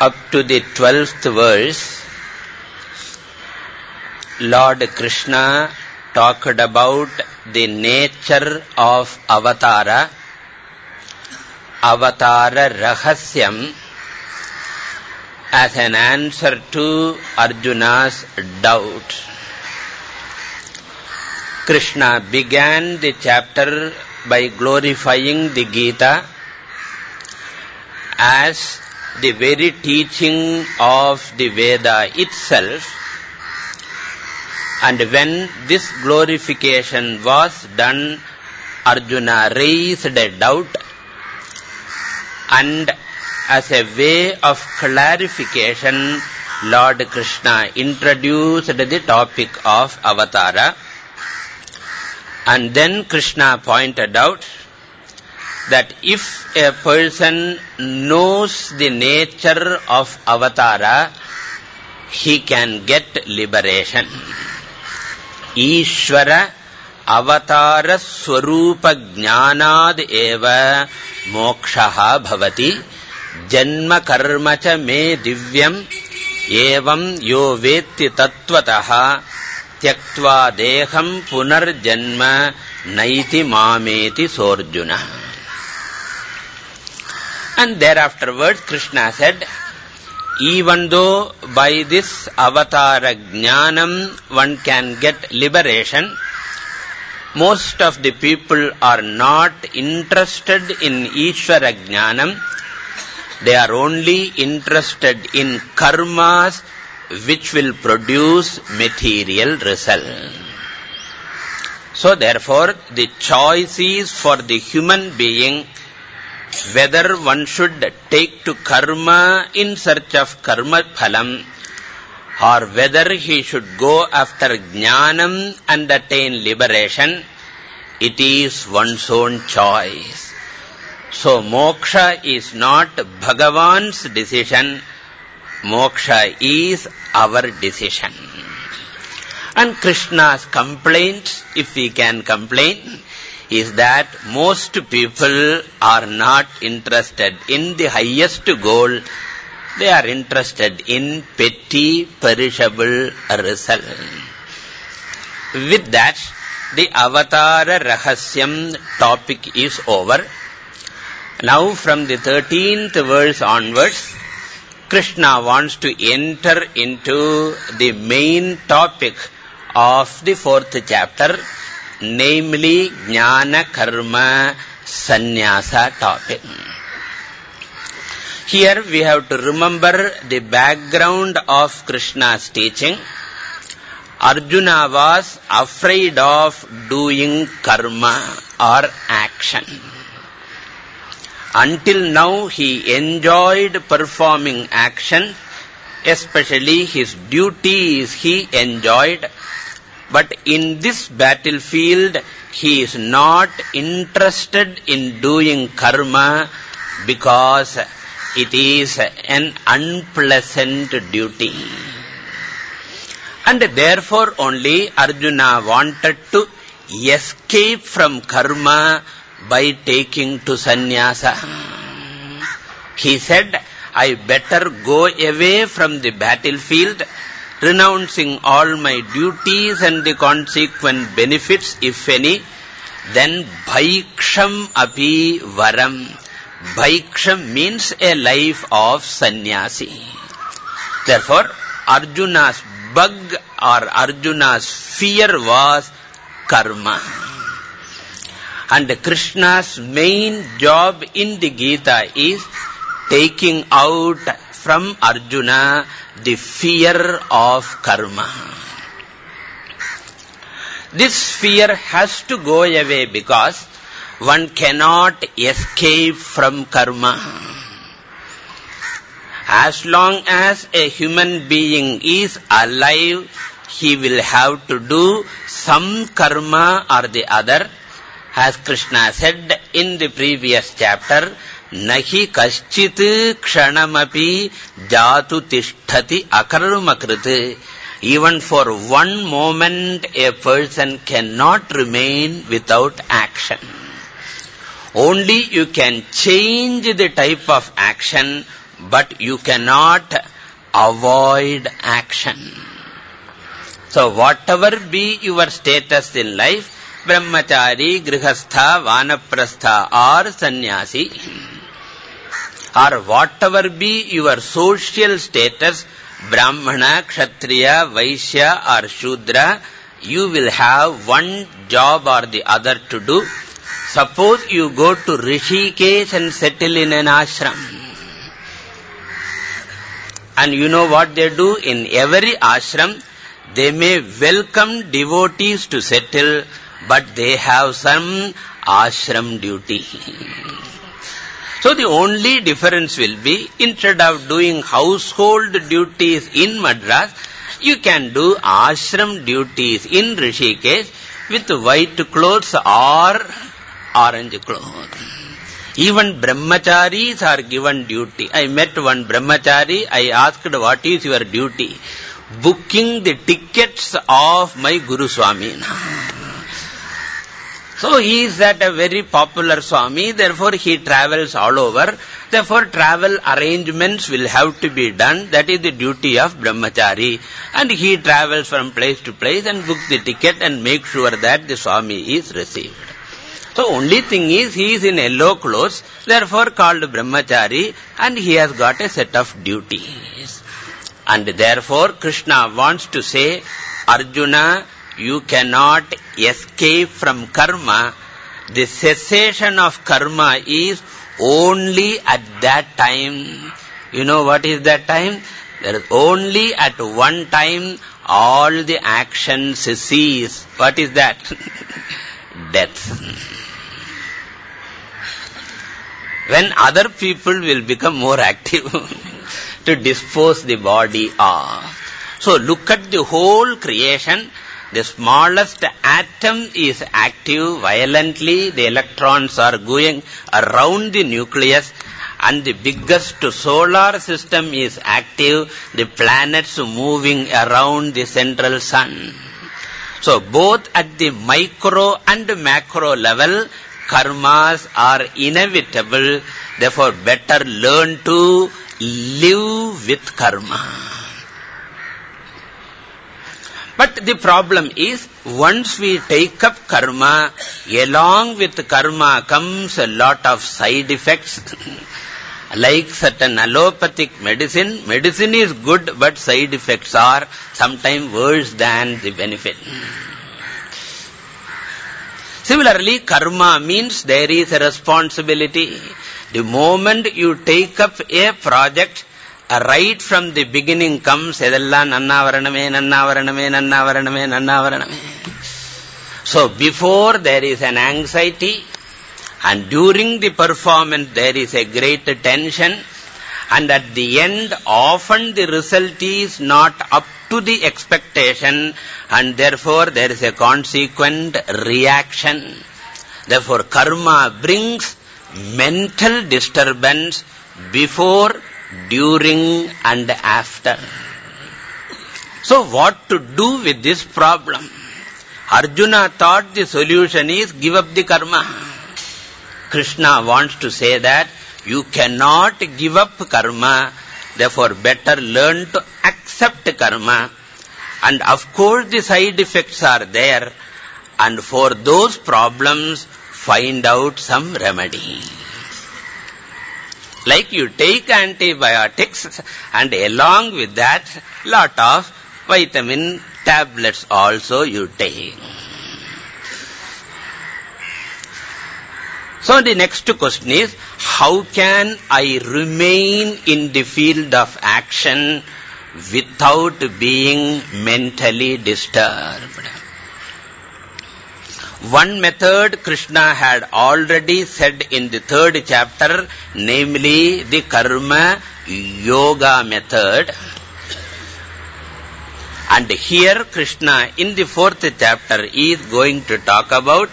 up to the 12th verse, Lord Krishna talked about the nature of avatara, avatara rahasyam, as an answer to Arjuna's doubt. Krishna began the chapter by glorifying the Gita as the very teaching of the Veda itself. And when this glorification was done, Arjuna raised a doubt and as a way of clarification, Lord Krishna introduced the topic of Avatara. And then Krishna pointed out that if a person knows the nature of Avatara, he can get liberation. Ishvara Avatara Swarupa Jnanad Eva Mokshaha Bhavati जन्म कर्म च मे दिव्यम् एवम् यो वेत्ति तत्त्वतः त्यक्त्वा देहम् पुनर्जन्म नैति मामेति सोऽर्जुन And thereafterwards Krishna said, even though by this avatara jnanam one can get liberation, most of the people are not interested in Ishvara jnanam, They are only interested in karmas which will produce material result. So therefore, the choice is for the human being whether one should take to karma in search of karma phalam or whether he should go after jnanam and attain liberation, it is one's own choice. So moksha is not Bhagavan's decision. Moksha is our decision. And Krishna's complaint, if we can complain, is that most people are not interested in the highest goal. They are interested in petty, perishable result. With that, the Avatar Rahasyam topic is over. Now from the 13th verse onwards, Krishna wants to enter into the main topic of the fourth chapter, namely Jnana Karma Sannyasa topic. Here we have to remember the background of Krishna's teaching. Arjuna was afraid of doing karma or action. Until now he enjoyed performing action, especially his duties he enjoyed. But in this battlefield, he is not interested in doing karma because it is an unpleasant duty. And therefore only Arjuna wanted to escape from karma by taking to sannyasa. He said, I better go away from the battlefield, renouncing all my duties and the consequent benefits, if any, then bhaiksham api varam. Bhaiksham means a life of sannyasi. Therefore, Arjuna's bug or Arjuna's fear was karma. And Krishna's main job in the Gita is taking out from Arjuna the fear of karma. This fear has to go away because one cannot escape from karma. As long as a human being is alive, he will have to do some karma or the other as Krishna said in the previous chapter, Nahi kaschit kshanamapi jatu tishtati akarmakriti. Even for one moment, a person cannot remain without action. Only you can change the type of action but you cannot avoid action. So whatever be your status in life, brahmachari, grihastha, vanaprastha or sannyasi, or whatever be your social status, brahmana, kshatriya, vaishya or shudra, you will have one job or the other to do. Suppose you go to Rishikesh and settle in an ashram. And you know what they do? In every ashram, they may welcome devotees to settle, but they have some ashram duty. So the only difference will be, instead of doing household duties in Madras, you can do ashram duties in Rishikesh with white clothes or orange clothes. Even brahmacharis are given duty. I met one brahmachari. I asked, what is your duty? Booking the tickets of my Guru Swami. So he is that a very popular Swami, therefore he travels all over. Therefore travel arrangements will have to be done. That is the duty of Brahmachari. And he travels from place to place and books the ticket and makes sure that the Swami is received. So only thing is he is in yellow clothes, therefore called Brahmachari and he has got a set of duties. And therefore Krishna wants to say, Arjuna, you cannot escape from karma. The cessation of karma is only at that time. You know what is that time? There is only at one time all the actions cease. What is that? Death. When other people will become more active to dispose the body of. So look at the whole creation the smallest atom is active violently. The electrons are going around the nucleus. And the biggest solar system is active. The planets moving around the central sun. So both at the micro and macro level, karmas are inevitable. Therefore, better learn to live with karma. But the problem is, once we take up karma, along with karma comes a lot of side effects. like certain allopathic medicine, medicine is good, but side effects are sometimes worse than the benefit. Similarly, karma means there is a responsibility. The moment you take up a project, right from the beginning comes edella nannavaraname nannavaraname nannavaraname nannavaraname so before there is an anxiety and during the performance there is a great tension and at the end often the result is not up to the expectation and therefore there is a consequent reaction. Therefore karma brings mental disturbance before during and after. So what to do with this problem? Arjuna thought the solution is give up the karma. Krishna wants to say that you cannot give up karma, therefore better learn to accept karma. And of course the side effects are there, and for those problems find out some remedy. Like you take antibiotics and along with that lot of vitamin tablets also you take. So the next question is, how can I remain in the field of action without being mentally disturbed? One method Krishna had already said in the third chapter, namely the karma yoga method. And here Krishna in the fourth chapter is going to talk about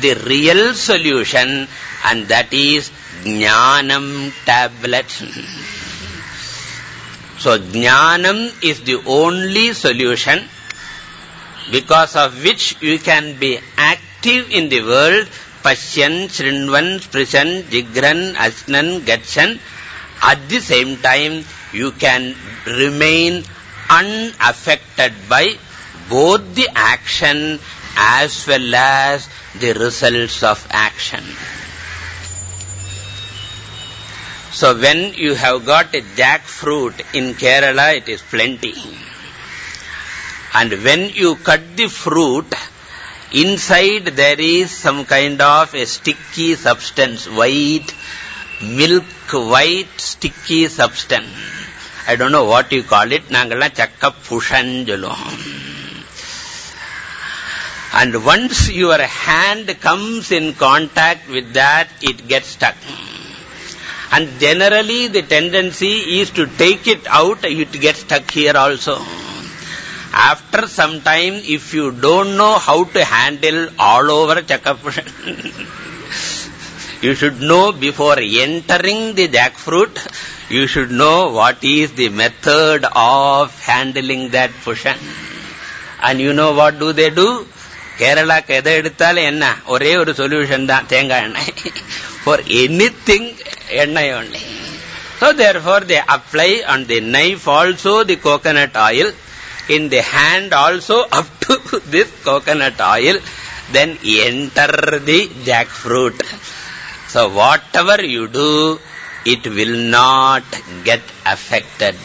the real solution and that is Jnanam tablet. So Jnanam is the only solution because of which you can be active in the world, Pashyan, Srinvan, Sprishan, Jigran, Asnan, Gatshan, At the same time, you can remain unaffected by both the action as well as the results of action. So when you have got a jackfruit in Kerala, it is plenty. And when you cut the fruit, inside there is some kind of a sticky substance, white, milk white sticky substance. I don't know what you call it. Nangala chakka pushan And once your hand comes in contact with that, it gets stuck. And generally the tendency is to take it out, it gets stuck here also. After some time, if you don't know how to handle all over chakapushan, you should know before entering the jackfruit, you should know what is the method of handling that pushan. And you know what do they do? கேரளாக்கு எதை எடுத்தாலும் என்ன ஒரே ஒரு solution தான் தேங்காய் எண்ணெய் for anything எண்ணெய் only so therefore they apply on the knife also the coconut oil in the hand also up to this coconut oil then enter the jackfruit. So whatever you do it will not get affected.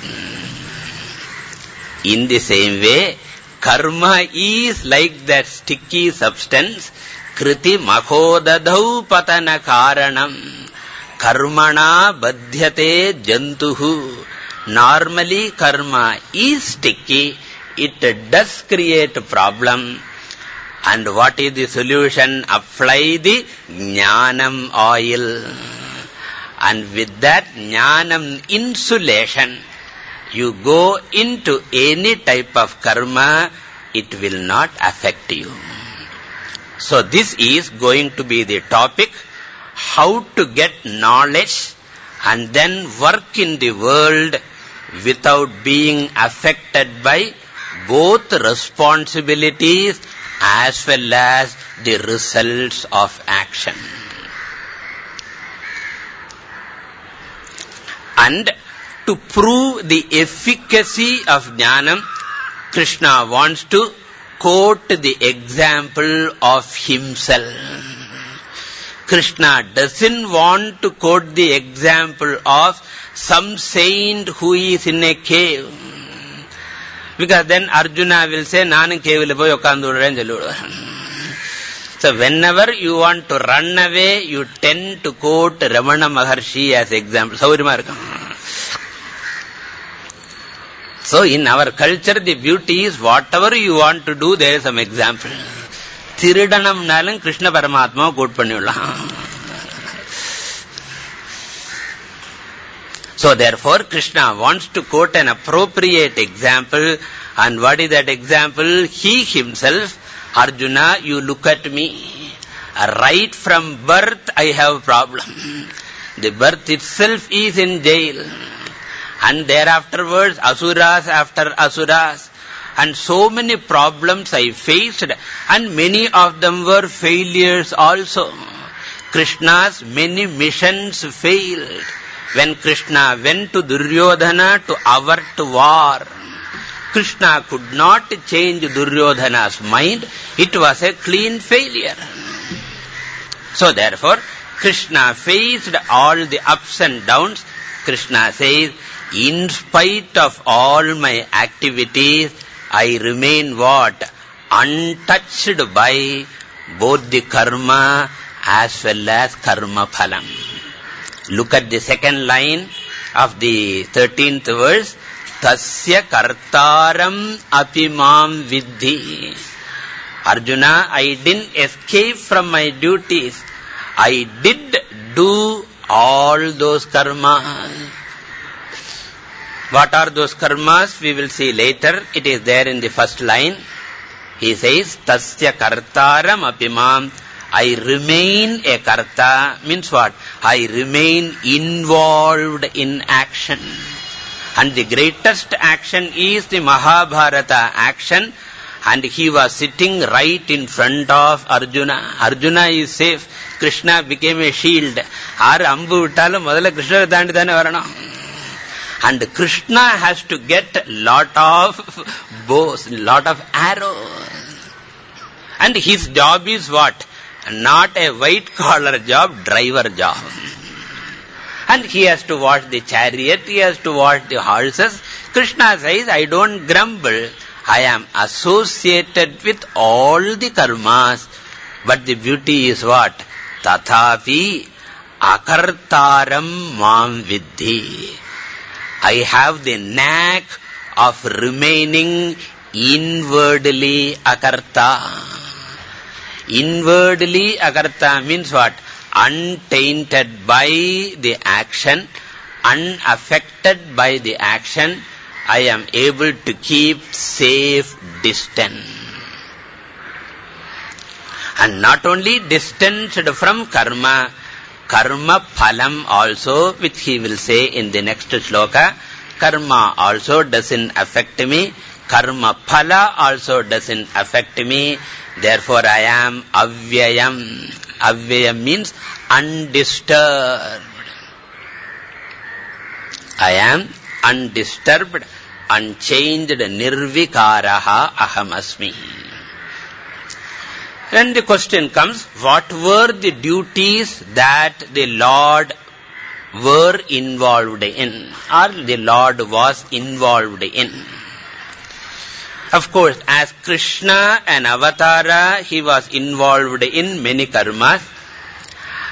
In the same way karma is like that sticky substance kriti mahodadau patana karanam. Karmana badhyate jantuhu. Normally karma is sticky it does create problem. And what is the solution? Apply the jnanam oil. And with that jnanam insulation you go into any type of karma, it will not affect you. So this is going to be the topic, how to get knowledge and then work in the world without being affected by both responsibilities as well as the results of action. And to prove the efficacy of jnanam, Krishna wants to quote the example of himself. Krishna doesn't want to quote the example of some saint who is in a cave. Because then Arjuna will say, Nanu cave போய் உட்கார்ந்து சொல்லுவார் So whenever you want to run away, you tend to quote Ramana Maharshi as example. சௌரியமா இருக்கும் So in our culture, the beauty is whatever you want to do, there is some example. திருடனம்னாலும் Krishna Paramatma quote பண்ணிவிடலாம் So therefore, Krishna wants to quote an appropriate example. And what is that example? He himself, Arjuna, you look at me. Right from birth, I have a problem. The birth itself is in jail. And thereafterwards, asuras after asuras. And so many problems I faced. And many of them were failures also. Krishna's many missions failed. When Krishna went to Duryodhana to avert war, Krishna could not change Duryodhana's mind. It was a clean failure. So therefore, Krishna faced all the ups and downs. Krishna says, in spite of all my activities, I remain what? Untouched by both the karma as well as karma phalam. Look at the second line of the 13th verse. Tasya kartaram apimam vidhi. Arjuna, I didn't escape from my duties. I did do all those karmas. What are those karmas? We will see later. It is there in the first line. He says, Tasya kartaram apimam. I remain a karta. Means what? I remain involved in action. And the greatest action is the Mahabharata action. And he was sitting right in front of Arjuna. Arjuna is safe. Krishna became a shield. Aar ambu vittalum, madala Krishna thane. And Krishna has to get lot of bows, lot of arrows. And his job is what? Not a white collar job, driver job. And he has to watch the chariot, he has to watch the horses. Krishna says, I don't grumble. I am associated with all the karmas. But the beauty is what? Tathapi akartaram mam vidhi. I have the knack of remaining inwardly akarta. Inwardly akarta means what? Untainted by the action, unaffected by the action, I am able to keep safe distance. And not only distanced from karma, karma phalam also, which he will say in the next sloka, karma also doesn't affect me, karma phala also doesn't affect me, therefore I am avyayam. Avyayam means undisturbed. I am undisturbed, unchanged, nirvikaraha ahamasmi. Then the question comes, what were the duties that the Lord were involved in, or the Lord was involved in? Of course, as Krishna and Avatara, he was involved in many karmas.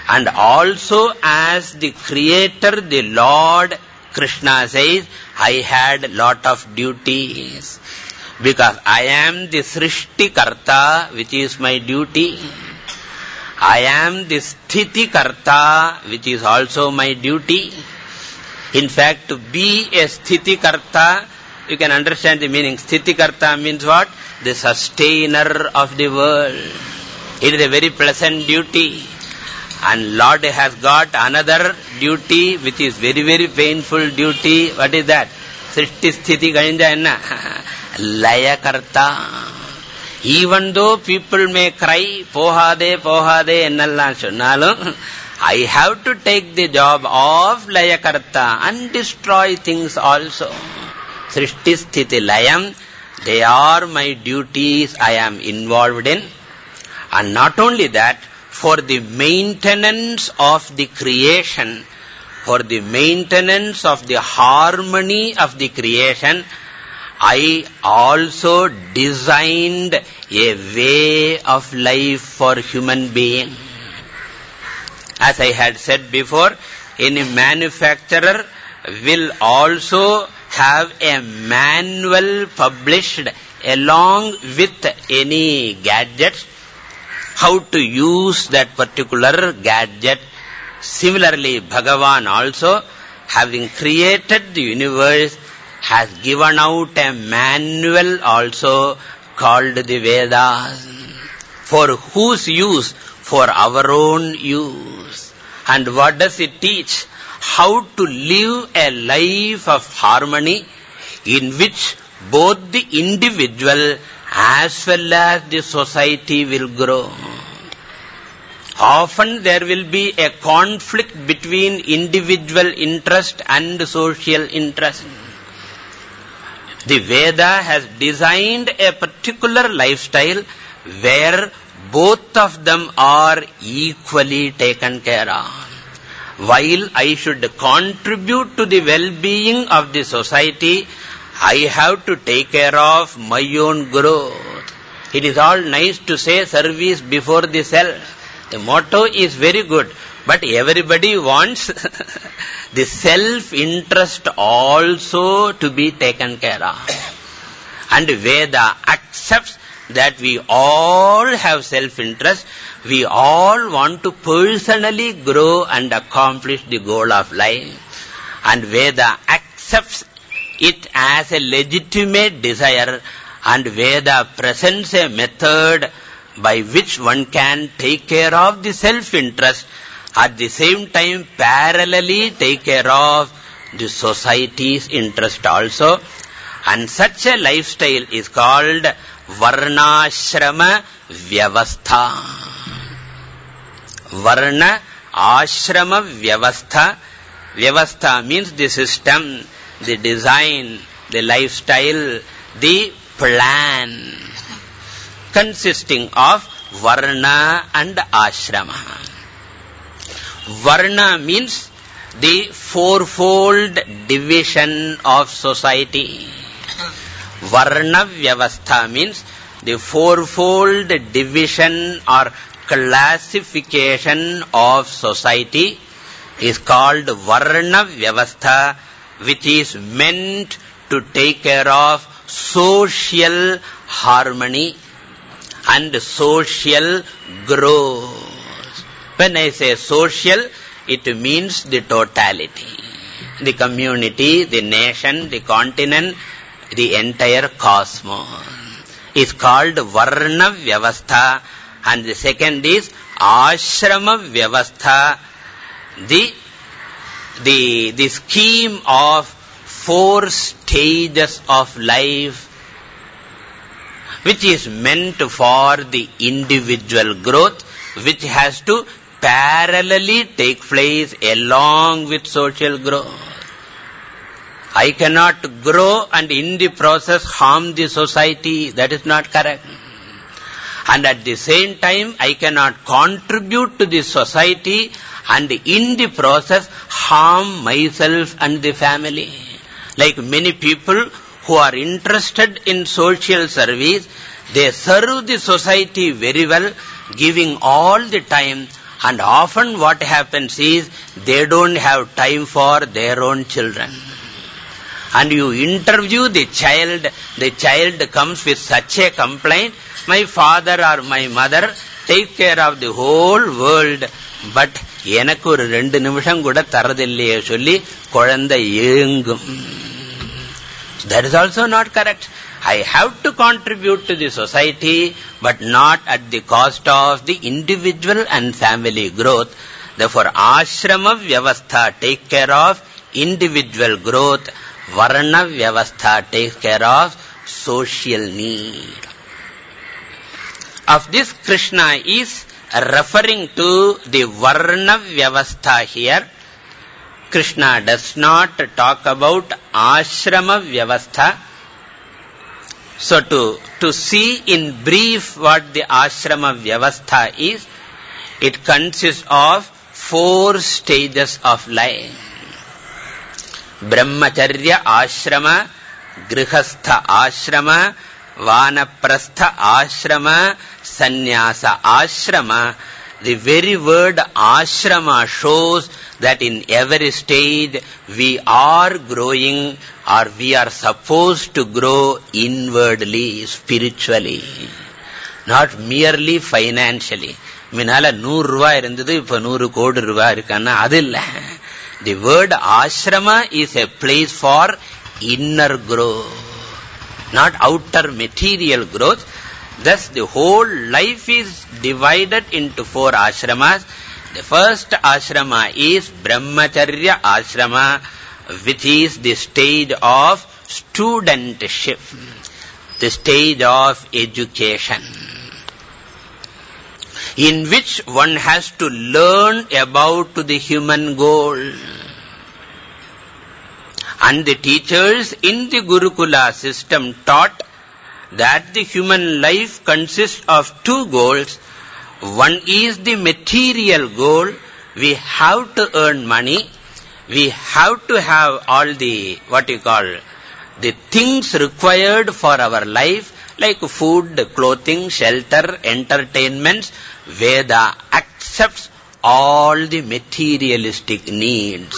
And also as the Creator, the Lord, Krishna says, I had lot of duties. Because I am the Srishti Karta, which is my duty. I am the Sthiti Karta, which is also my duty. In fact, to be a Sthiti Karta, you can understand the meaning. Sthiti Karta means what? The sustainer of the world. It is a very pleasant duty. And Lord has got another duty which is very, very painful duty. What is that? Srishti Sthiti Gainda enna? Layakarta. Even though people may cry, pohade, pohade, ennallam sonnalum, I have to take the job of Layakarta and destroy things also. Srishti Sthiti Layam, they are my duties I am involved in. And not only that, for the maintenance of the creation, for the maintenance of the harmony of the creation, I also designed a way of life for human being. As I had said before, any manufacturer will also have a manual published along with any gadget, how to use that particular gadget. Similarly, Bhagavan also, having created the universe, has given out a manual also called the Vedas. For whose use? For our own use. And what does it teach? How to live a life of harmony in which both the individual as well as the society will grow. Often there will be a conflict between individual interest and social interest. The Veda has designed a particular lifestyle where both of them are equally taken care of. While I should contribute to the well-being of the society, I have to take care of my own growth. It is all nice to say service before the self. The motto is very good, but everybody wants the self-interest also to be taken care of. And Veda accepts that we all have self-interest, we all want to personally grow and accomplish the goal of life. And Veda accepts it as a legitimate desire and Veda presents a method by which one can take care of the self-interest at the same time parallelly take care of the society's interest also. And such a lifestyle is called Varnashrama Vyavastha. Varna Ashrama Vyavastha. Vyavastha means the system. the design, the lifestyle, the plan consisting of varna and ashrama. Varna means the fourfold division of society. Varna Vyavastha means the fourfold division or classification of society is called Varna Vyavastha which is meant to take care of social harmony and social growth. When I say social, it means the totality. The community, the nation, the continent, the entire cosmos is called Varna Vyavastha and the second is Ashrama Vyavastha, the, the, the scheme of four stages of life which is meant for the individual growth which has to parallelly take place along with social growth. I cannot grow and in the process harm the society. That is not correct. And at the same time, I cannot contribute to the society and in the process harm myself and the family. Like many people who are interested in social service, they serve the society very well, giving all the time and often what happens is they don't have time for their own children and you interview the child, the child comes with such a complaint, my father or my mother take care of the whole world, but எனக்கு ஒரு ரெண்டு நிமிஷம் கூட தரதில்லையே சொல்லி குழந்தை ஏங்கும் that is also not correct i have to contribute to the society but not at the cost of the individual and family growth therefore ashrama vyavastha take care of individual growth Varna Vyavastha takes care of social need. of this Krishna is referring to the Varna Vyavastha here. Krishna does not talk about Ashrama Vyavastha. So to, to see in brief what the Ashrama Vyavastha is, it consists of four stages of life. Brahmacharya Ashrama, Grihastha Ashrama, Vanaprastha ashrama, sannyasa ashrama. The very word ashrama shows that in every stage we are growing or we are supposed to grow inwardly, spiritually, not merely financially. முன்னால நூறு ரூபாய் இருந்தது இப்ப நூறு கோடி ரூபாய் இருக்கான்னா அது இல்லை the word ashrama is a place for inner growth not outer material growth. Thus, the whole life is divided into four ashramas. The first ashrama is Brahmacharya ashrama, which is the stage of studentship, the stage of education in which one has to learn about the human goal. And the teachers in the Gurukula system taught that the human life consists of two goals. One is the material goal. We have to earn money. We have to have all the, what you call, the things required for our life, like food, clothing, shelter, entertainments, Veda accepts all the materialistic needs.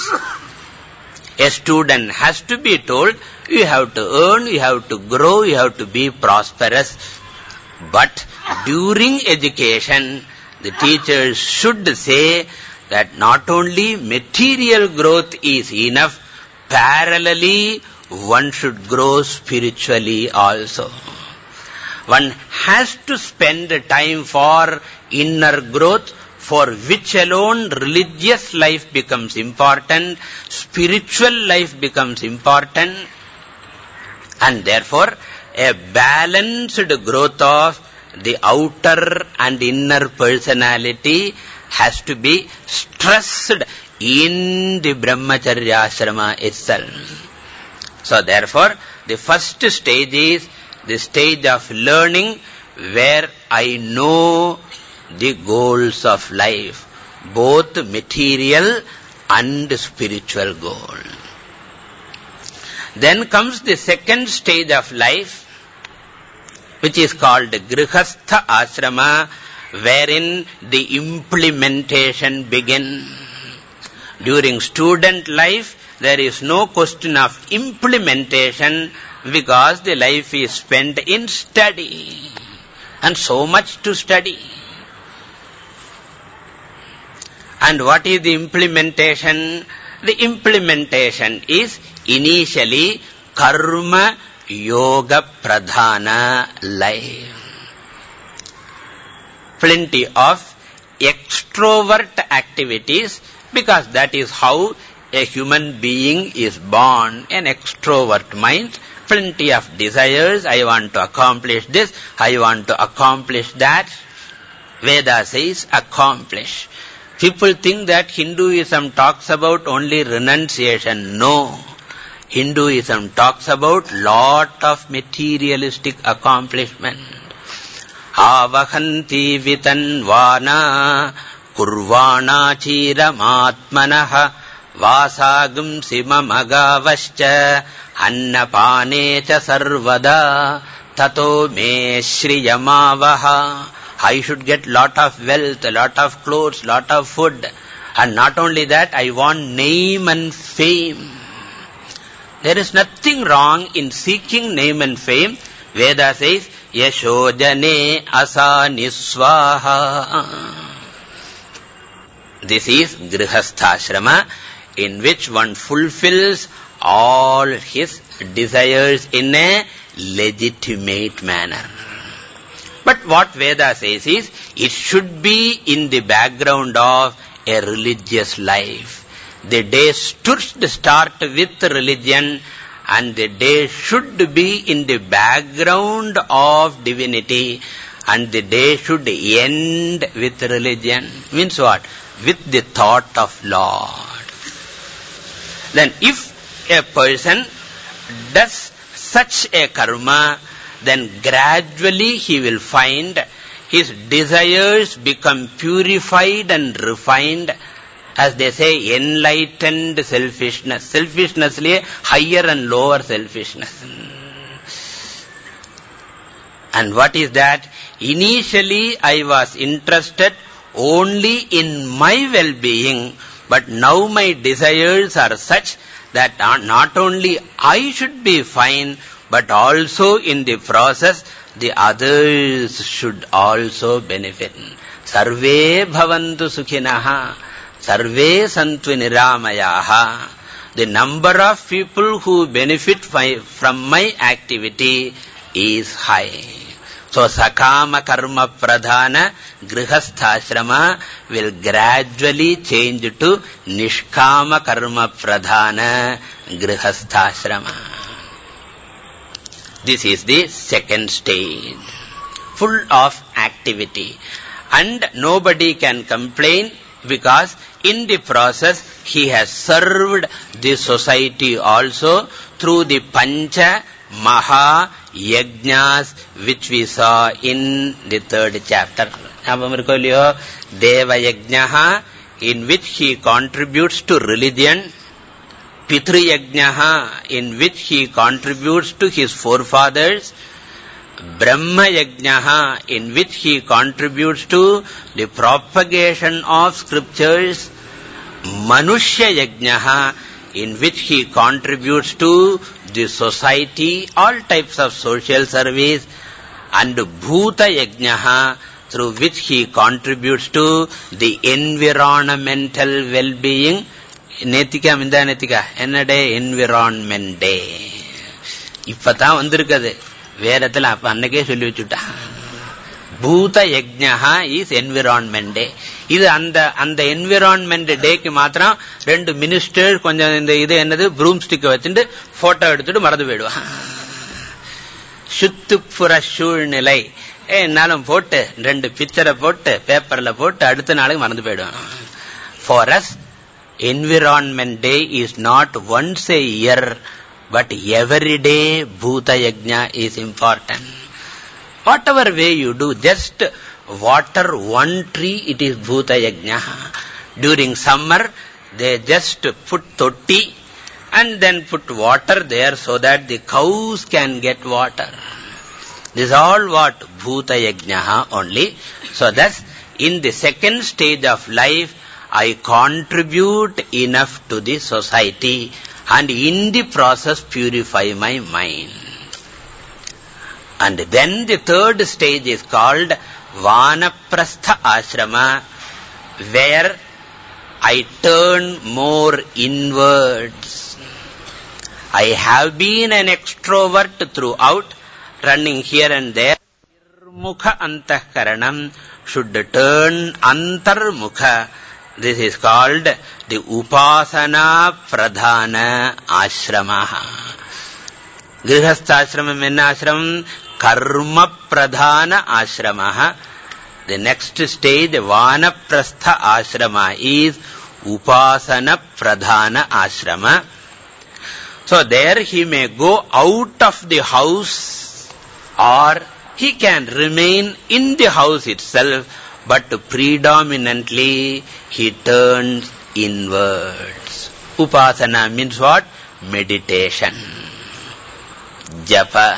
A student has to be told, you have to earn, you have to grow, you have to be prosperous. But during education, the teachers should say that not only material growth is enough, parallelly one should grow spiritually also. One has to spend time for inner growth for which alone religious life becomes important, spiritual life becomes important, and therefore a balanced growth of the outer and inner personality has to be stressed in the brahmacharya ashrama itself. So therefore, the first stage is the stage of learning where I know the goals of life, both material and spiritual goal. Then comes the second stage of life, which is called Grihastha Ashrama, wherein the implementation begins. During student life, there is no question of implementation because the life is spent in study and so much to study. And what is the implementation? The implementation is initially karma yoga pradhana life. Plenty of extrovert activities because that is how a human being is born, an extrovert mind, plenty of desires, I want to accomplish this, I want to accomplish that. Veda says accomplish. People think that Hinduism talks about only renunciation. No. Hinduism talks about lot of materialistic accomplishment. Avahanti vitanvana kurvana chiramatmanaha vasagum simamagavascha annapane cha sarvada tato me shriyamavaha I should get lot of wealth, lot of clothes, lot of food. And not only that, I want name and fame. There is nothing wrong in seeking name and fame. Veda says, Yashodane asaniswaha. This is Grihastha in which one fulfills all his desires in a legitimate manner. But what Veda says is, it should be in the background of a religious life. The day should start with religion and the day should be in the background of divinity and the day should end with religion. Means what? With the thought of Lord. Then if a person does such a karma, then gradually he will find his desires become purified and refined. As they say, enlightened selfishness. Selfishness is higher and lower selfishness. And what is that? Initially I was interested only in my well-being, but now my desires are such that not only I should be fine, but also in the process the others should also benefit. Sarve bhavantu sukhinaha, sarve santu niramayaha. The number of people who benefit from my activity is high. So sakama karma pradhana grihasthashrama will gradually change to nishkama karma pradhana grihasthashrama. This is the second stage, full of activity. And nobody can complain because in the process he has served the society also through the Pancha Maha Yajnas which we saw in the third chapter. Deva Yajnaha in which he contributes to religion Pitriyajnaha, in which he contributes to his forefathers, Brahma Yajnaha, in which he contributes to the propagation of scriptures, Manushya Yajnaha, in which he contributes to the society, all types of social service, and Bhuta Yajnaha, through which he contributes to the environmental well-being, நேத்திக்கா மிந்தா நேத்திக்கா? என்ன day environment டே. இப்பதான் வந்திருக்குது. வேதத்துல அப்ப அன்னைக்கே சொல்லி வச்சுட்டா. பூத யஜ்ஞா இஸ் என்விரான்மெண்ட் டே. இது அந்த அந்த என்விரான்மெண்ட் டேக்கு மாத்திரம் ரெண்டு மினிஸ்டர் கொஞ்சம் இந்த இது என்னது ப்ரூம் ஸ்டிக் வச்சுட்டு போட்டோ எடுத்துட்டு மறந்து போயிடுவான் சுத்துப்புற சூழ்நிலை. என்னாலும் போட்டு ரெண்டு பிக்சரை போட்டு பேப்பர்ல போட்டு அடுத்த நாளுக்கு மறந்து போயிடுவான் for us Environment Day is not once a year, But every day Bhuta Yajna is important. Whatever way you do, just water one tree, it is Bhuta Yajna. During summer, they just put totti and then put water there so that the cows can get water. This is all what Bhuta Yajna only. So thus, in the second stage of life, I contribute enough to the society and in the process purify my mind. And then the third stage is called Vanaprastha Ashrama, where I turn more inwards. I have been an extrovert throughout, running here and there. Mukha antahkaranam should turn antarmukha. This is called the Upasana Pradhana Ashrama. Grihasthashramam enna ashramam? Karma Pradhana Ashrama. The next stage, Vanaprastha Ashrama is Upasana Pradhana Ashrama. So there he may go out of the house or he can remain in the house itself but predominantly he turns inwards. Upasana means what? Meditation. Japa.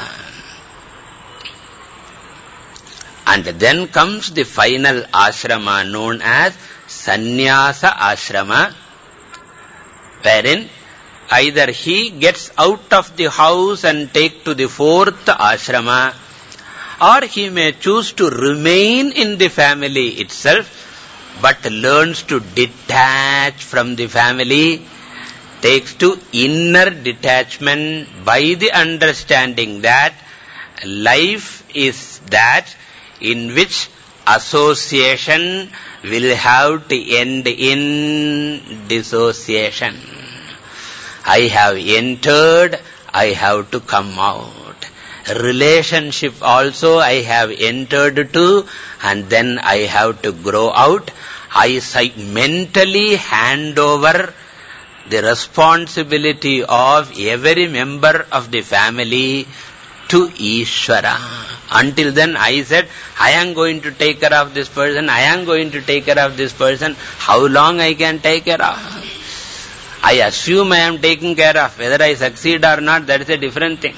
And then comes the final ashrama known as sannyasa ashrama, wherein either he gets out of the house and take to the fourth ashrama, or he may choose to remain in the family itself, but learns to detach from the family, takes to inner detachment by the understanding that life is that in which association will have to end in dissociation. I have entered, I have to come out. Relationship also I have entered to and then I have to grow out. I mentally hand over the responsibility of every member of the family to Ishvara. Until then I said, I am going to take care of this person, I am going to take care of this person. How long I can take care of? I assume I am taking care of. Whether I succeed or not, that is a different thing.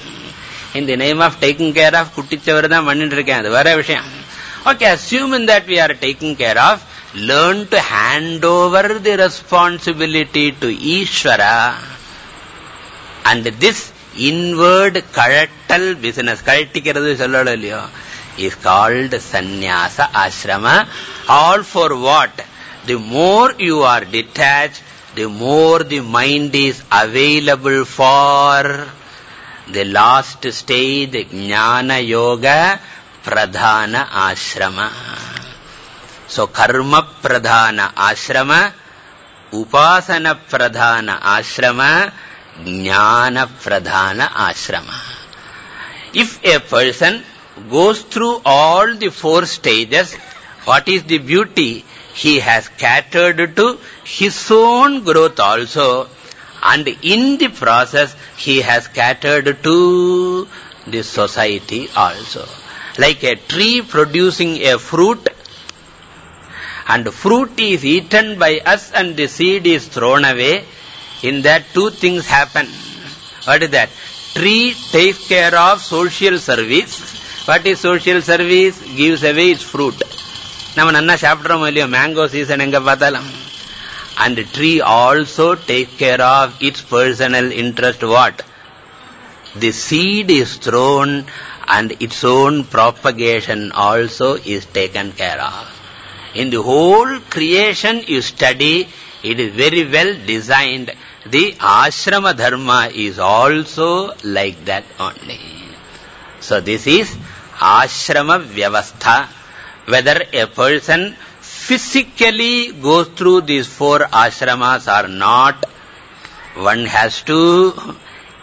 In the name of taking care of, kuttichavarada mannindirken. Adu vera vishayam. Okay, assuming that we are taking care of, learn to hand over the responsibility to Ishvara. And this inward karattal business, karattikkirathu sollala is called sannyasa ashrama. All for what? The more you are detached, the more the mind is available for the last stage, Jnana Yoga Pradhana Ashrama. So, Karma Pradhana Ashrama, Upasana Pradhana Ashrama, Jnana Pradhana Ashrama. If a person goes through all the four stages, what is the beauty? he has catered to his own growth also and in the process he has catered to the society also. Like a tree producing a fruit and fruit is eaten by us and the seed is thrown away, in that two things happen. What is that? Tree takes care of social service. What is social service? Gives away its fruit. நம்ம நன்னா சாப்பிட்றோமோ இல்லையோ mango season எங்க பார்த்தாலும் and the tree also take care of its personal interest what? The seed is thrown and its own propagation also is taken care of. In the whole creation you study it is very well designed. The ashrama dharma is also like that only. So this is ashrama vyavastha. Whether a person physically goes through these four ashramas or not, one has to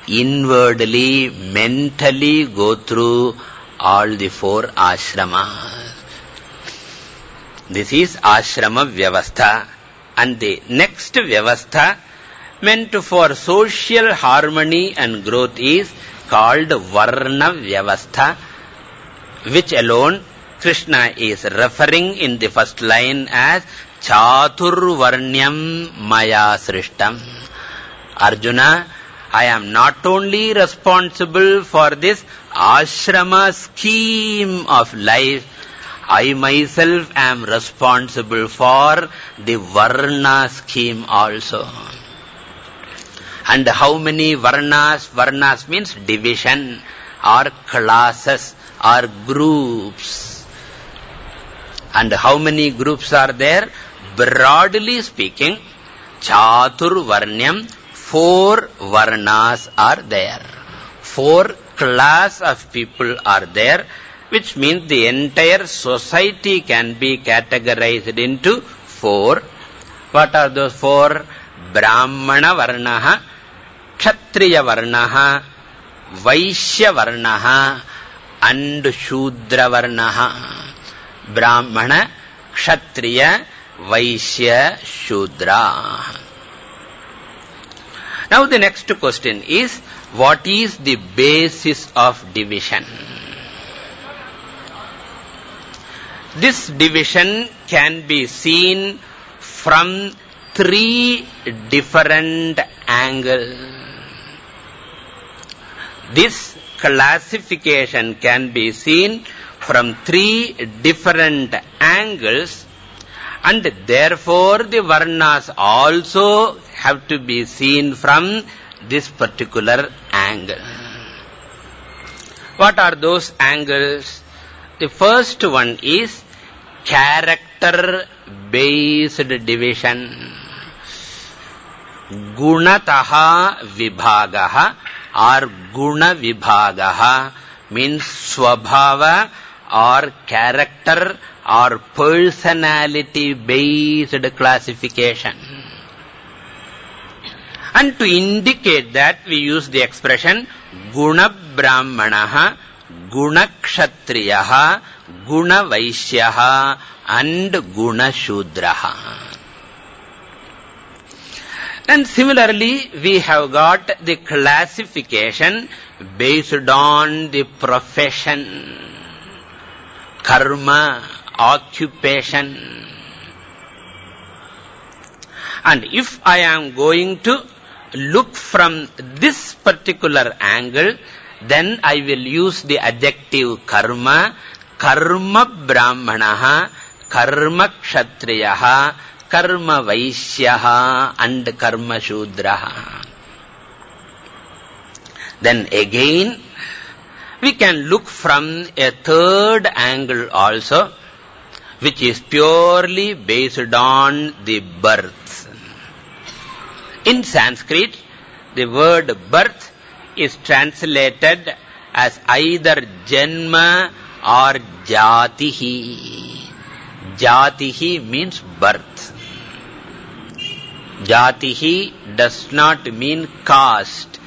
inwardly, mentally go through all the four ashramas. This is ashrama vyavastha. And the next vyavastha, meant for social harmony and growth is called Varna Vyavastha, which alone Krishna is referring in the first line as Chaturvarnyam Maya Srishtam. Arjuna, I am not only responsible for this ashrama scheme of life, I myself am responsible for the Varna scheme also. And how many Varnas? Varnas means division or classes or groups. And how many groups are there? Broadly speaking, Chatur Varnyam, four Varnas are there. Four class of people are there, which means the entire society can be categorized into four. What are those four? Brahmana Varnaha, Kshatriya Varnaha, Vaishya Varnaha, and Shudra Varnaha. Brahmana, Kshatriya, Vaishya, Shudra. Now the next question is, what is the basis of division? This division can be seen from three different angles. This classification can be seen from three different angles and therefore the varnas also have to be seen from this particular angle. What are those angles? The first one is character-based division. Gunataha vibhagaha or guna vibhagaha means swabhava or character or personality-based classification. And to indicate that, we use the expression Guna Brahmanaha, Guna Kshatriyaha, Guna Vaishyaha, and Guna Shudraha. And similarly, we have got the classification based on the profession, karma, occupation. And if I am going to look from this particular angle, then I will use the adjective karma, karma brahmanaha, karma kshatriyaha, karma vaishyaha, and karma shudraha. Then again, we can look from a third angle also, which is purely based on the birth. In Sanskrit, the word birth is translated as either janma or jatihi. Jatihi means birth. Jatihi does not mean caste.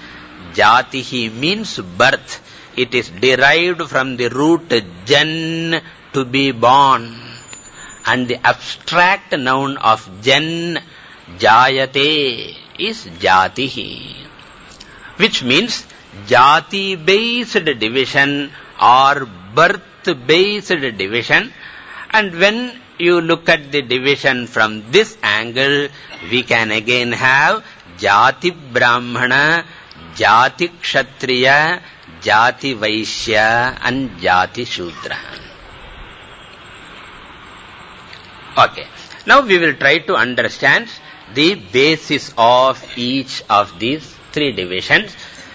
Jatihi means birth. It is derived from the root jan, to be born. And the abstract noun of jan, jayate, is jatihi, which means jati-based division or birth-based division. And when you look at the division from this angle, we can again have jati brahmana, try to understand the basis of each of these three divisions.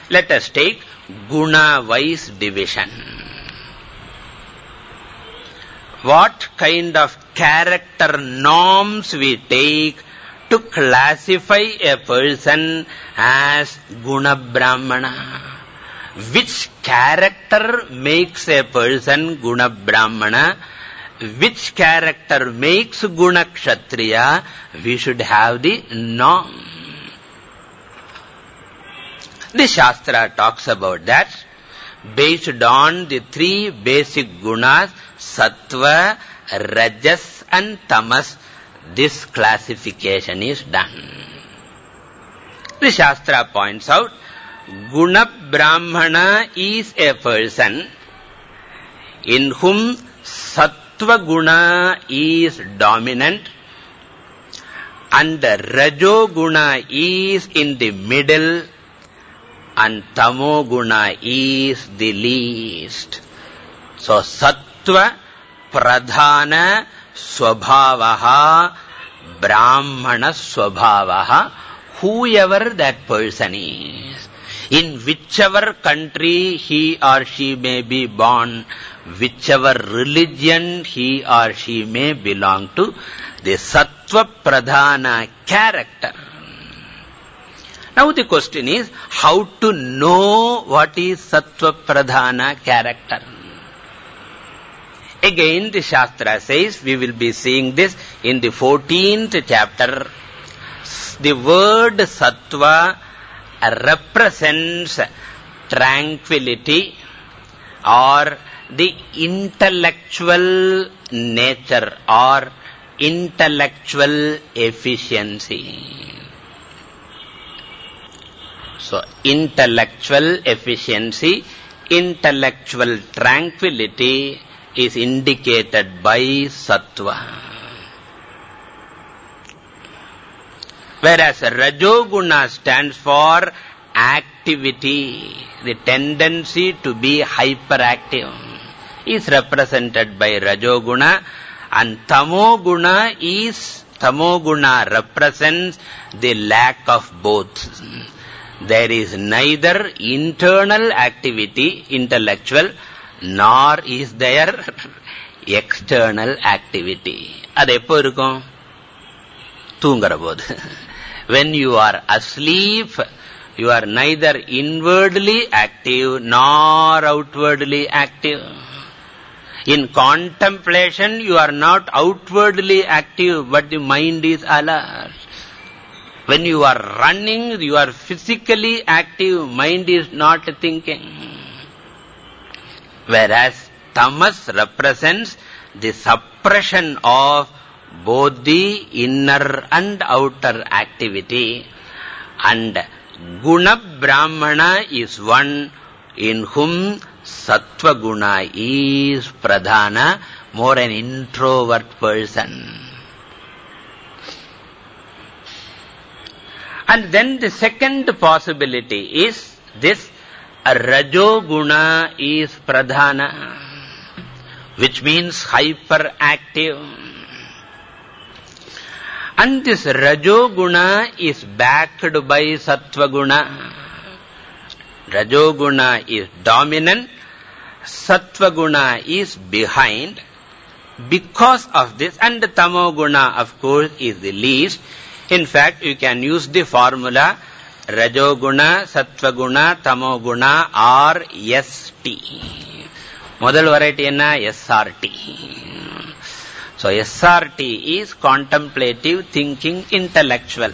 Let us take guna-wise division. What kind of character norms we take to classify a person as guna brahmana? Which character makes a person guna brahmana? which character makes guna kshatriya, we should have the norm. The Shastra talks about that based on the three basic gunas, sattva, rajas and tamas, this classification is done. The Shastra points out, Guna Brahmana is a person in whom Sattva Guna is dominant and rajo guna is in the middle and Tamoguna is the least. So Sattva Pradhana Swabhavaha Brahmana Swabhavaha whoever that person is. In whichever country he or she may be born, whichever religion he or she may belong to, the Sattva Pradhana character. Now the question is, how to know what is Sattva Pradhana character? Again the Shastra says, we will be seeing this in the 14th chapter. The word Sattva represents tranquility or the intellectual nature or intellectual efficiency. So, intellectual efficiency, intellectual tranquility is indicated by sattva. Whereas Rajoguna stands for activity, the tendency to be hyperactive is represented by Rajoguna and Tamoguna is, Tamoguna represents the lack of both. There is neither internal activity, intellectual, nor is there external activity. அது எப்போ இருக்கும் தூங்குற போது when you are asleep you are neither inwardly active nor outwardly active in contemplation you are not outwardly active but the mind is alert when you are running you are physically active mind is not thinking whereas tamas represents the suppression of both the inner and outer activity. And guna brahmana is one in whom sattva guna is pradhana more an introvert person. And then the second possibility is this rajoguna is pradhana which means hyperactive and this Rajoguna is backed by Sattvaguna. Rajoguna is dominant, Sattvaguna is behind. Because of this, and the Tamoguna, of course, is the least. In fact, you can use the formula rajoguna sattvaguna tamoguna R S T முதல் variety என்ன SRT So SRT is contemplative thinking intellectual.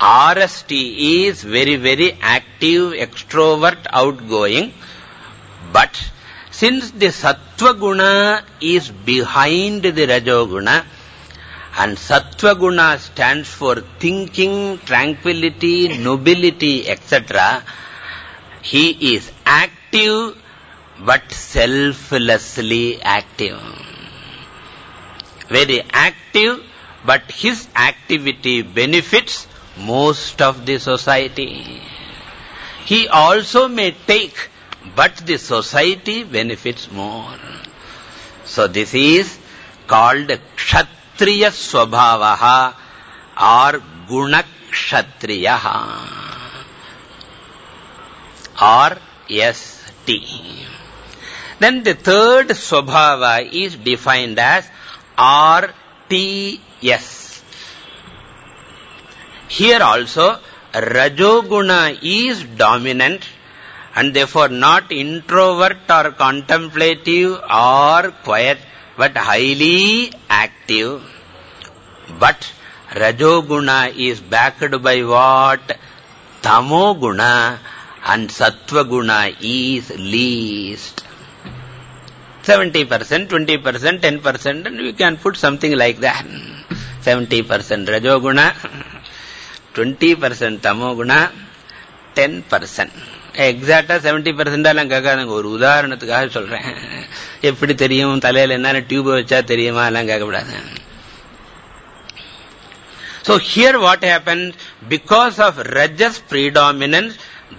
RST is very, very active, extrovert, outgoing. But since the Sattva Guna is behind the Rajoguna, and Sattva Guna stands for thinking, tranquility, nobility, etc., he is active but selflessly active very active, but his activity benefits most of the society. He also may take, but the society benefits more. So this is called kshatriya swabhava और गुण क्षत्रिय और S T then third swabhav is defined as R T S here also rajoguna is dominant and therefore not introvert or contemplative or quiet. But highly active. But Rajoguna is backed by what? Tamoguna and Sattvaguna is least. 70%, 20%, 10%, and we can put something like that. 70% Rajoguna, 20% tamoguna, 10%. எக்ஸாக்டா seventy percent எல்லாம் கேட்காதுங்க ஒரு உதாரணத்துக்காக சொல்றேன் எப்படி தெரியும் தலையில என்ன tube வச்சா தெரியுமா எல்லாம் கேட்கக்கூடாது So here what happens, because of Rajas predominance,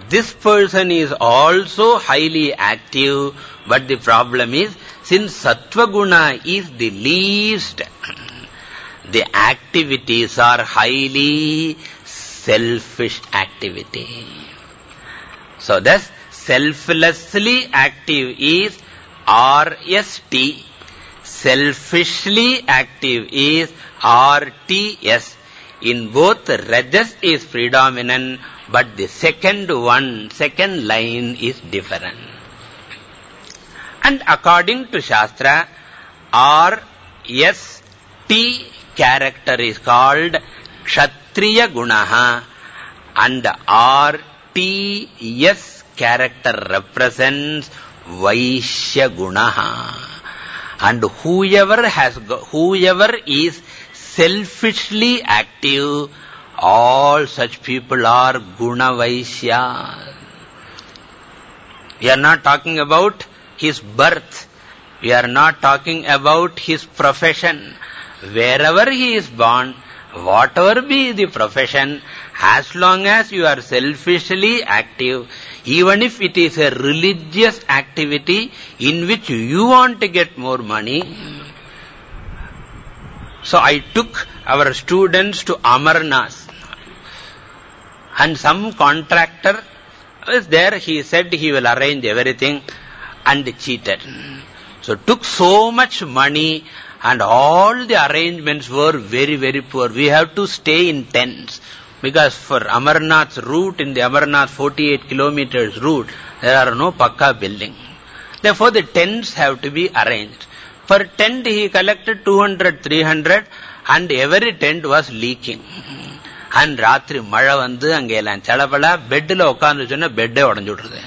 this person is also highly active, but the problem is, since Sattva Guna is the least, the activities are highly selfish activity. So thus, selflessly active is RST. Selfishly active is RTS. In both, Rajas is predominant, but the second one, second line is different. And according to Shastra, RST character is called Kshatriya Gunaha and RTS character represents Vaishya Gunaha. And whoever has, whoever is selfishly active, all such people are Guna Vaishya. We are not talking about his birth. We are not talking about his profession. Wherever he is born, whatever be the profession, as long as you are selfishly active, even if it is a religious activity in which you want to get more money, so I took our students to Amarnath. And some contractor was there, he said he will arrange everything and cheated. So took so much money and all the arrangements were very, very poor. We have to stay in tents. Because for Amarnath's route, in the Amarnath 48 kilometers route, there are no pakka building. Therefore the tents have to be arranged. Per tent he collected 200, 300 and every tent was leaking. And ராத்திரி மழை வந்து அங்க எல்லாம் செலபலா பெட்ல உட்கார்ந்து சொன்னா பெட்டே உடஞ்சு விட்டுருது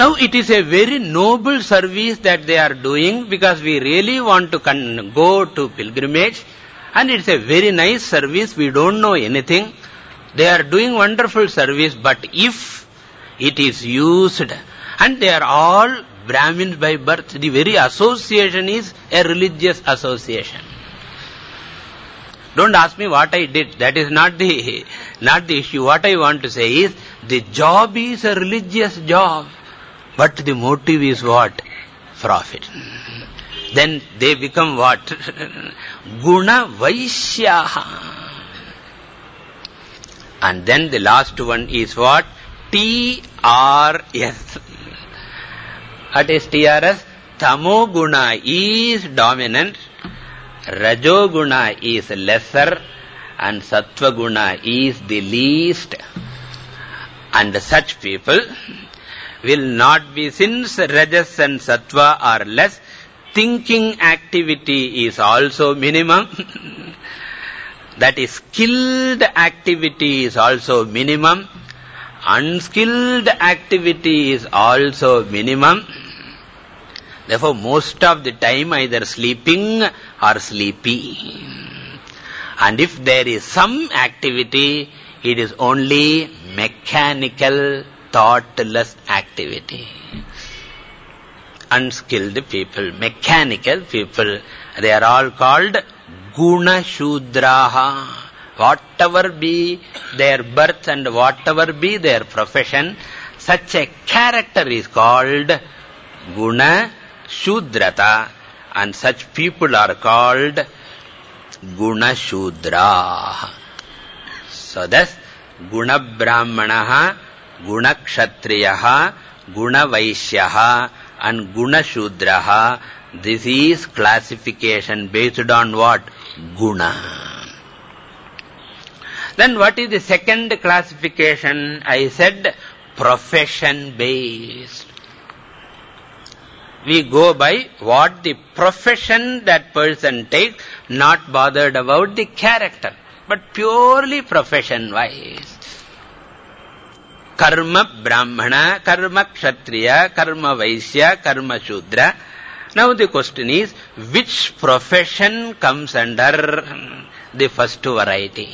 Now it is a very noble service that they are doing because we really want to go to pilgrimage and it's a very nice service. We don't know anything. They are doing wonderful service but if it is used and they are all Brahmins by birth, the very association is a religious association. Don't ask me what I did. That is not the, not the issue. What I want to say is, the job is a religious job. But the motive is what? Profit. Then they become what? Guna Vaishyaha. And then the last one is what? TRS. What is TRS? Tamoguna is dominant, Rajoguna is lesser, and Sattvaguna is the least. And such people will not be, since Rajas and Sattva are less, thinking activity is also minimum. that is, skilled activity is also minimum. Unskilled activity is also minimum. Therefore, most of the time either sleeping or sleepy. And if there is some activity, it is only mechanical, thoughtless activity. Unskilled people, mechanical people, they are all called Guna Shudraha. Whatever be their birth and whatever be their profession, such a character is called Guna Shudrata and such people are called Guna Shudra. So thus, Guna Brahmanaha, Guna Kshatriyaha, Guna Vaishyaha and Guna Shudraha. This is classification based on what? Guna. Then what is the second classification? I said profession based. We go by what the profession that person takes, not bothered about the character, but purely profession-wise. Karma Brahmana, Karma Kshatriya, Karma Vaishya, Karma Shudra. Now the question is, which profession comes under the first variety?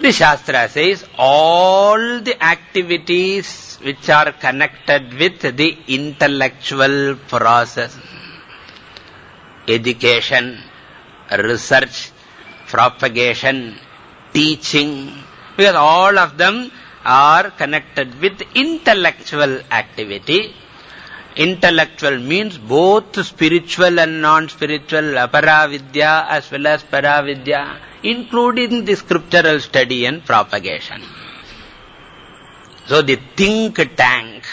The Shastra says all the activities which are connected with the intellectual process, education, research, propagation, teaching, because all of them are connected with intellectual activity. Intellectual means both spiritual and non-spiritual, aparavidya as well as paravidya, including the scriptural study and propagation. So the think tank,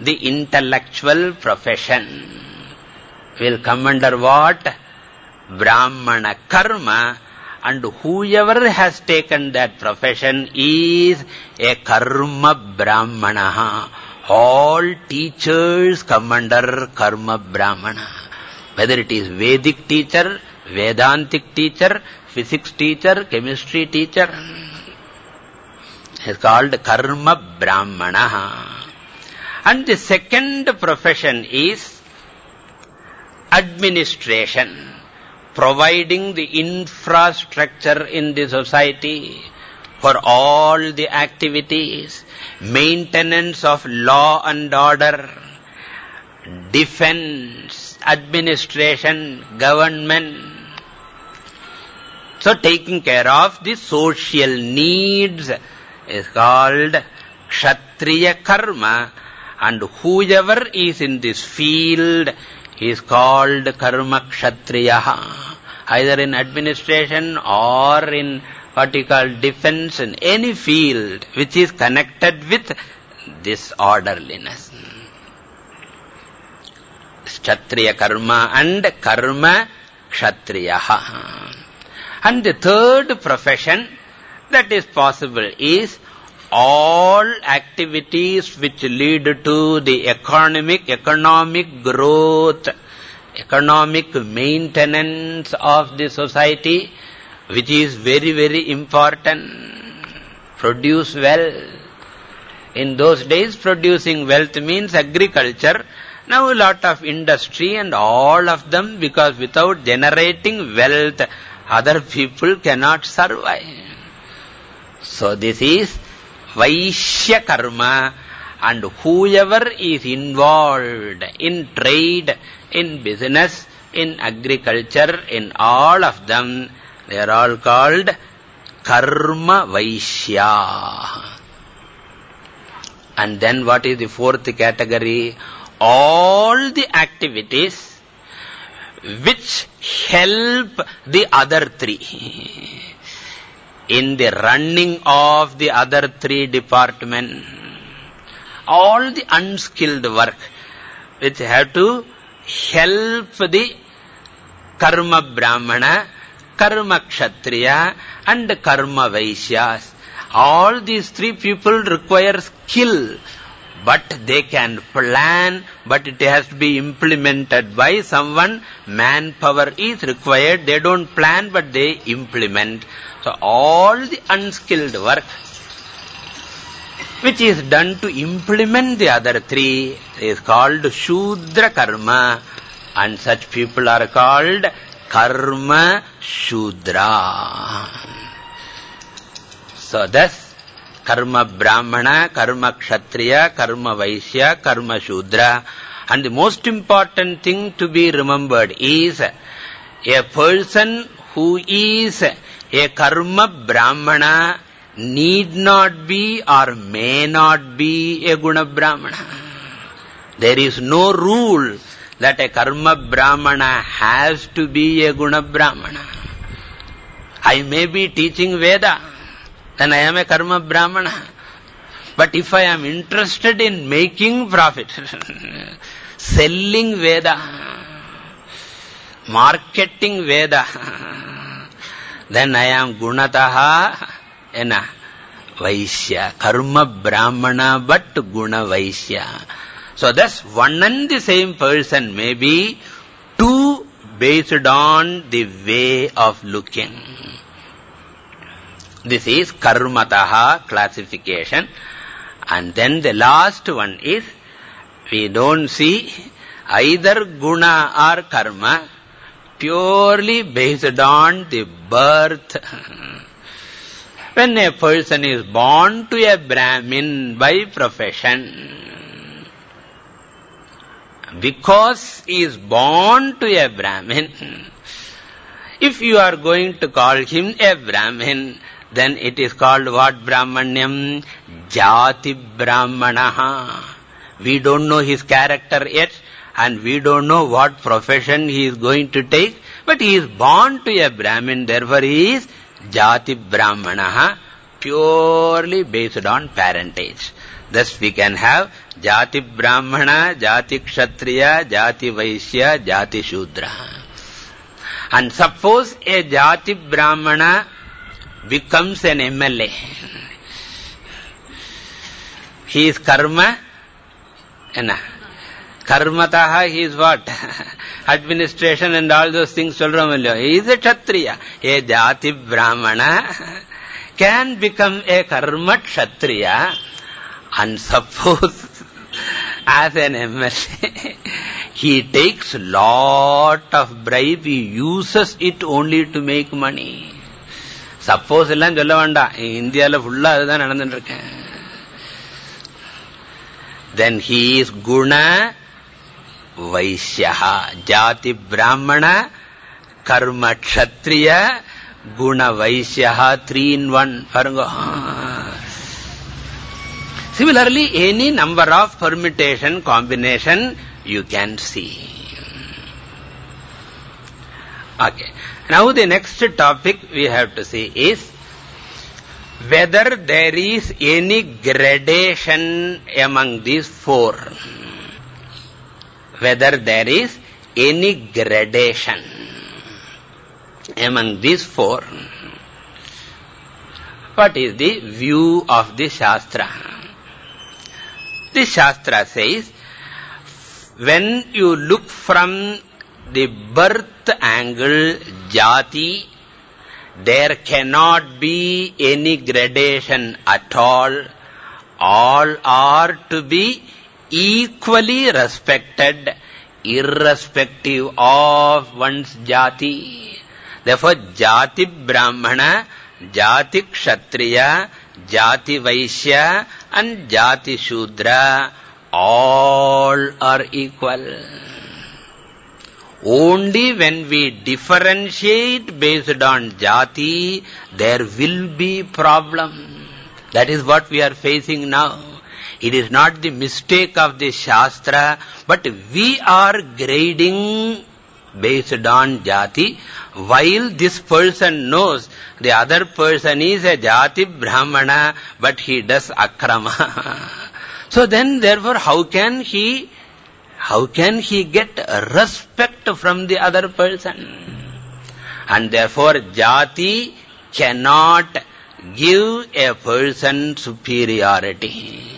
the intellectual profession, will come under what? Brahmana karma and whoever has taken that profession is a karma brahmana. All teachers come under karma brahmana. Whether it is Vedic teacher, Vedantic teacher, physics teacher, chemistry teacher, is called karma brahmana. And the second profession is administration, providing the infrastructure in the society for all the activities, maintenance of law and order, defense, administration, government. So taking care of the social needs is called Kshatriya Karma and whoever is in this field is called Karma Kshatriya. Either in administration or in what you call defense in any field which is connected with this orderliness. Kshatriya karma and karma kshatriya. And the third profession that is possible is all activities which lead to the economic, economic growth, economic maintenance of the society which is very, very important. Produce wealth. In those days, producing wealth means agriculture. Now a lot of industry and all of them, because without generating wealth, other people cannot survive. So this is Vaishya Karma and whoever is involved in trade, in business, in agriculture, in all of them, they are all called Karma Vaishya. And then what is the fourth category? All the activities which help the other three in the running of the other three departments. All the unskilled work which have to help the karma brahmana karma kshatriya and karma vaishyas. All these three people require skill, but they can plan, but it has to be implemented by someone. Manpower is required. They don't plan, but they implement. So all the unskilled work which is done to implement the other three is called Shudra Karma and such people are called karma shudra. So thus, vaishya, karma shudra. And the most important thing to be remembered is a person who is a karma brahmana need not be or may not be a guna brahmana. There is no rule that a karma brahmana has to be a guna brahmana. I may be teaching Veda, then I am a karma brahmana. But if I am interested in making profit, selling Veda, marketing Veda, then I am gunataha, ena, Vaishya, karma brahmana but guna Vaishya. So thus one and the same person may be two based on the way of looking. This is karmataha classification. And then the last one is, we don't see either guna or karma purely based on the birth. When a person is born to a Brahmin by profession, because he is born to a Brahmin, if you are going to call him a Brahmin, then it is called what Brahmanyam? Jati Brahmanaha. We don't know his character yet and we don't know what profession he is going to take, but he is born to a Brahmin, therefore he is Jati Brahmanaha, purely based on parentage. Thus we can have Jati Brahmana, Jati Kshatriya, Jati Vaishya, Jati Shudra. And suppose a Jati Brahmana becomes an MLA. He is karma, na. Karmataha, he is what? Administration and all those things, Solramalya. He is a Kshatriya. A Jati Brahmana can become a Karma Kshatriya. And suppose, as an MLA, he takes lot of bribe, he uses it only to make money. Suppose எல்லாம் சொல்ல வேண்டாம். இந்தியாவில் ஃபுல்லாக அதுதான் நடந்துட்டு இருக்கேன் தென் he's குண வைசியா ஜாதி Brahmana karma Kshatriya guna Vaishya three in one பாருங்க. Similarly any number of permutation combination you can see. Okay Now the next topic we have to see is whether there is any gradation among these four. Whether there is any gradation among these four. What is the view of the Shastra? The Shastra says, when you look from the birth angle, jati, there cannot be any gradation at all. All are to be equally respected, irrespective of one's jati. Therefore, jati brahmana, jati kshatriya, jati vaishya and jati shudra, all are equal. Only when we differentiate based on jati, there will be problem. That is what we are facing now. It is not the mistake of the Shastra, but we are grading based on jati, while this person knows the other person is a jati brahmana, but he does akrama. so then, therefore, how can he how can he get respect from the other person? And therefore, jati cannot give a person superiority.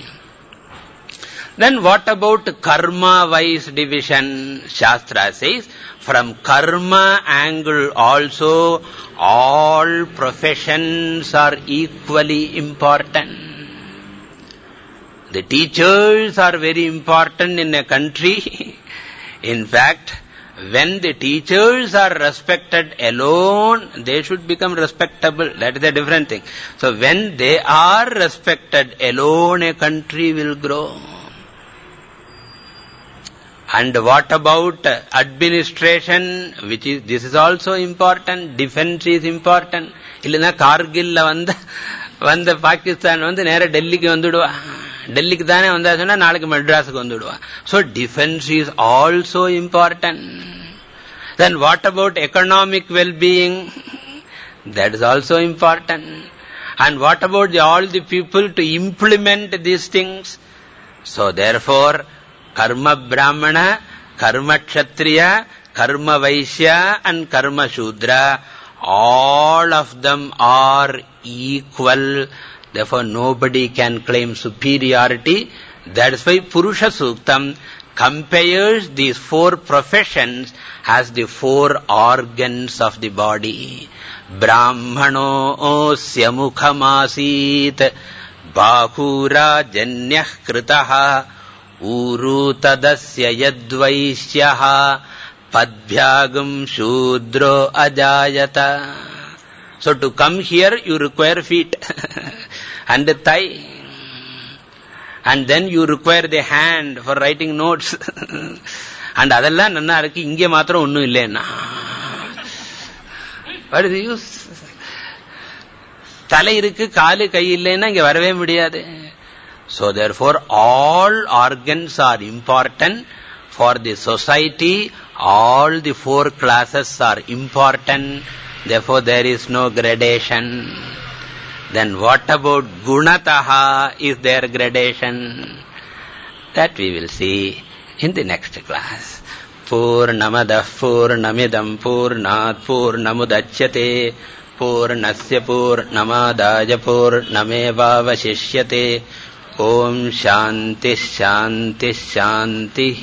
Then what about karma-wise division? Shastra says, from karma angle also, all professions are equally important. The teachers are very important in a country. in fact, when the teachers are respected alone, they should become respectable. That is a different thing. So when they are respected alone, a country will grow. And what about administration, which is, this is also important, defense is important. இல்லைன்னா கார்கில்ல வந்த வந்த பாகிஸ்தான் வந்து நேர டெல்லிக்கு வந்துடுவா டெல்லிக்கு தானே வந்தா சொன்னா நாளைக்கு மெட்ராஸுக்கு வந்துடுவா So defense is also important. Then what about economic well-being? That is also important. And what about the, all the people to implement these things? So therefore, karma brahmana, karma kshatriya, karma vaishya and karma shudra, all of them are equal Therefore, nobody can claim superiority. That's why Purusha Suktam compares these four professions as the four organs of the body. Brahmano osya mukhamasit bahura janyah kritaha uru tadasya yadvaishyaha padbhyagam shudro ajayata. So to come here, you require feet and the thigh. And then you require the hand for writing notes. and அதெல்லாம் நன்னா இருக்கு இங்கே மாத்திரம் ஒண்ணும் இல்லைன்னா What is the use? தலை இருக்கு காலு கை இல்லைன்னா இங்க வரவே முடியாது So therefore all organs are important for the society. All the four classes are important. Therefore there is no gradation. Then what about gunataha? Is there gradation? That we will see in the next class. पूर्णमदः पूर्णमिदम् पूर्णात् पूर्णमुदच्यते पूर्णस्य पूर्णमादाय पूर्णमेवावशिष्यते ॐ शान्तिः शान्तिः शान्तिः